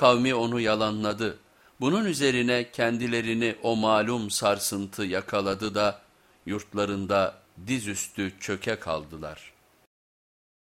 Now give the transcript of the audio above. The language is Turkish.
Kavmi onu yalanladı. Bunun üzerine kendilerini o malum sarsıntı yakaladı da yurtlarında dizüstü çöke kaldılar.''